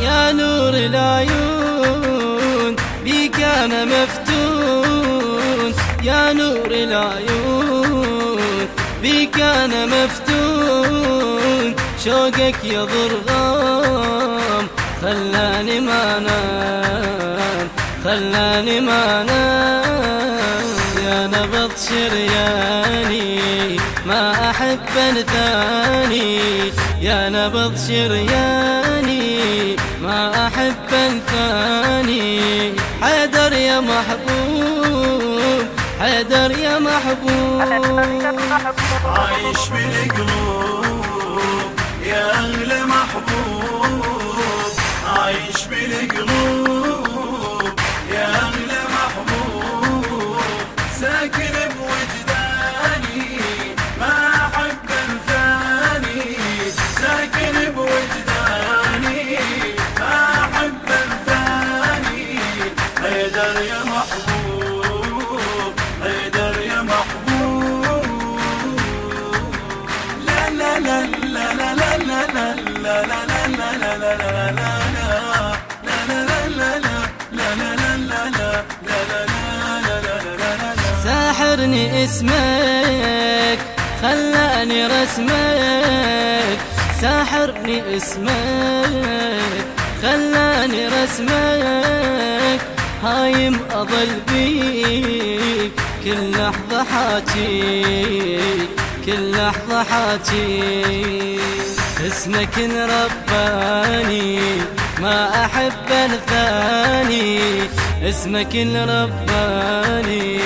يا نور العيون بيك أنا مفتون. يا نور العيون بيك أنا مفتون. شوقك يا ضرغام خلاني ما نام خلاني ما نام شرياني ما أحب ثاني يا نبض شرياني ما أحب ثاني حيدر يا محبوب حيدر يا محبوب. عايش بالقلوب يا أغلى محبوب عايش بالقلوب. ساحرني اسمك خلاني رسمك ساحرني اسمك خلاني رسمك. هايم اضل بيك كل لحظة حاجي كل لحظة حاجي اسمك رباني ما أحب الثاني. اسمك رباني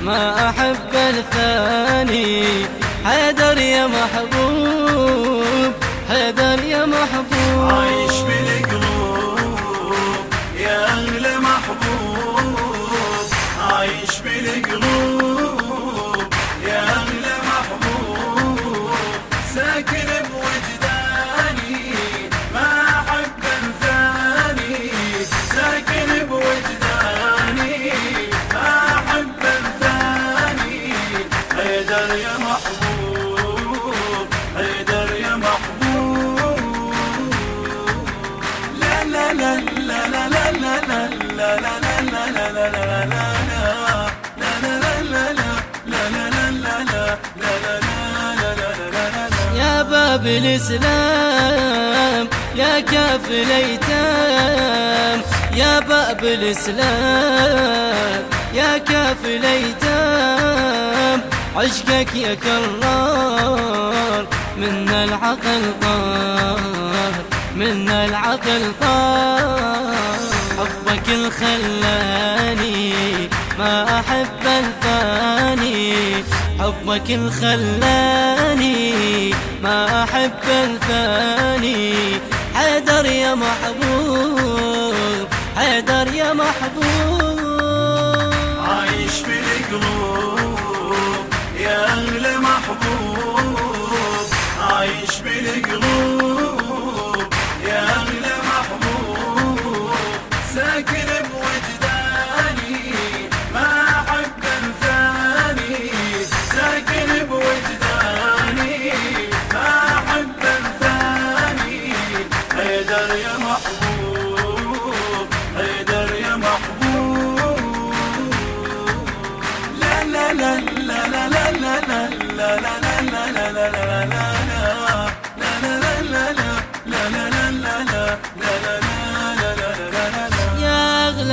ما أحب الثاني. حيدر يا محبوب حيدر يا محبوب. يا محبوب هيدر يا محبوب لا لا لا لا لا لا لا لا لا باب الإسلام يا كاف الأيتام يا باب الإسلام يا كاف الأيتام عشقك يا كرار من العقل طار من العقل طار. حبك الخلاني ما أحب الثاني حبك الخلاني ما أحب الثاني حيدر يا محبوب حيدر يا محبوب. عايش في القلوب. يا أغلى محبوب عايش في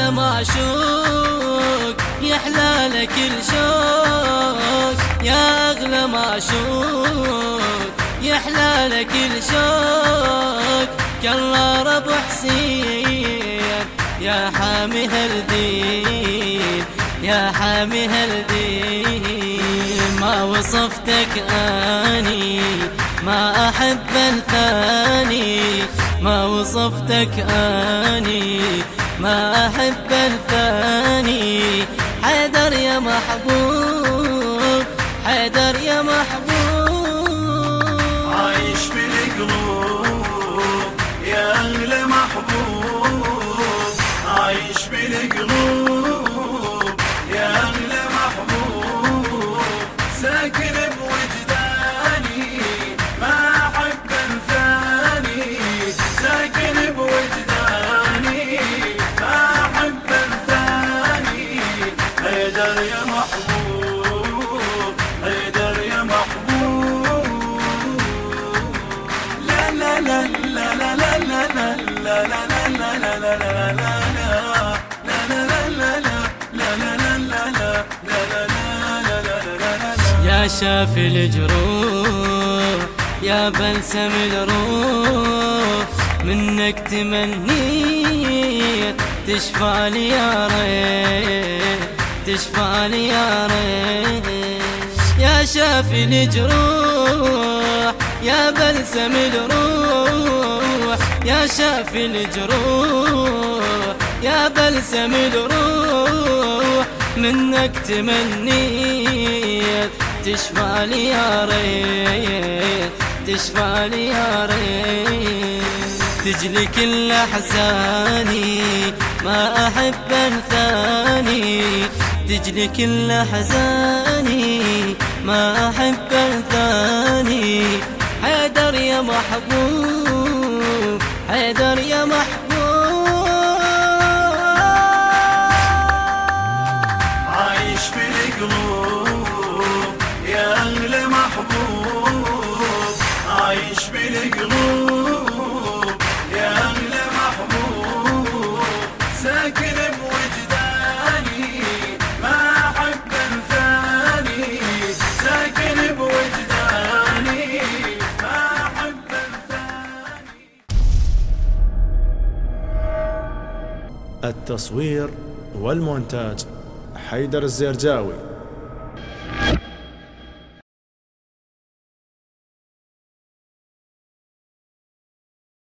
يا معشوق يحلى لك الشوق عاشور يحلى لك الشوق كالله رب حسين يا حامي هالدين يا حامي هالدين. ما وصفتك أني ما أحب الثاني. ما وصفتك أني ما أحب الثاني. حيدر يا محبوب حيدر يا محبوب. يا شافي الجروح يا بلسم الروح منك تمنيت تشفى لي يا ريت تشفى لي يا ريت. يا شافي الجروح يا بلسم الروح يا شافي الجروح يا بلسم الروح منك تمنيت تشفى لي يا ريت تشفى لي يا ريت. تجلي كل أحزاني ما أحب انثاني تجلي كل أحزاني ما أحب انثاني حيدر يا محبوب حيدر يا محبوب. التصوير والمونتاج حيدر الزرجاوي.